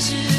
是。